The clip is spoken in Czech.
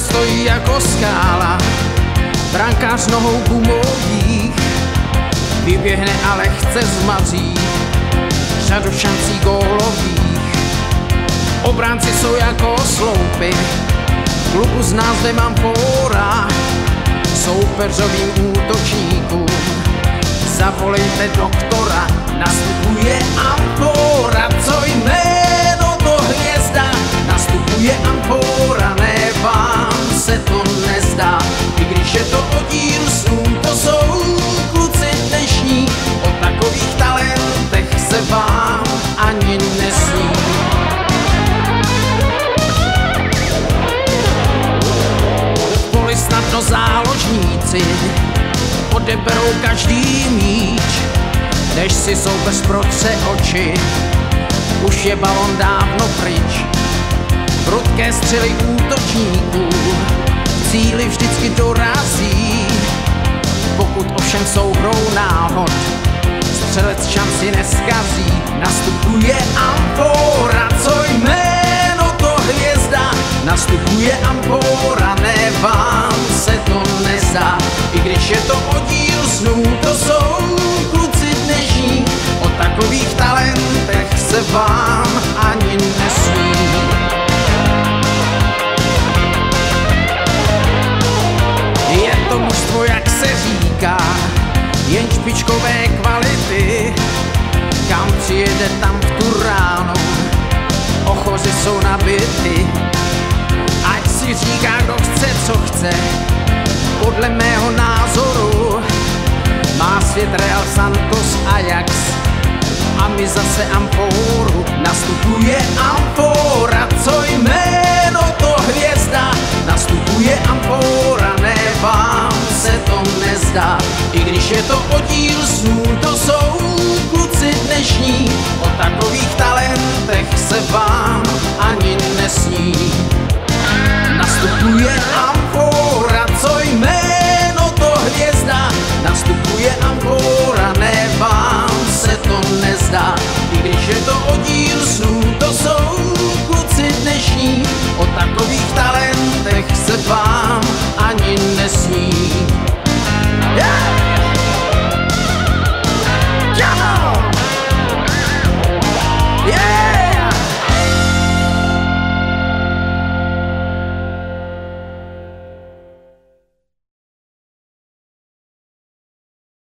stojí jako skála, brankář nohou gumových, vyběhne a lehce zmazí řadu šancí gólových. Obránci jsou jako sloupy, klubu z nás mám fóra, soupeřovým útočníkům. Zavolejte doktora, záložníci odeberou každý míč, než si soupeř protře oči, už je balon dávno pryč. Prudké střely útočníků cíli vždycky dorazí, pokud ovšem jsou hrou náhod, střelec šanci neskazí, nastupuje Amfora, nastupuje Amfora, ne vám se to nezdá, i když je to oddíl snů, to jsou kluci dnešní, o takových talentech se vám ani nesmí. Je to mužstvo, jak se říká, jen špičkové kvality, kam přijede tam v tu ráno, ochozy jsou nabity, si říká, kdo chce, co chce, podle mého názoru má svět Real Santos Ajax. A my zase Amforu nastupuje Amfora, co jméno to hvězda, nastupuje Amfora, ne vám se to nezdá, i když je to oddíl snů, to jsou kluci dnešní, o takových talentech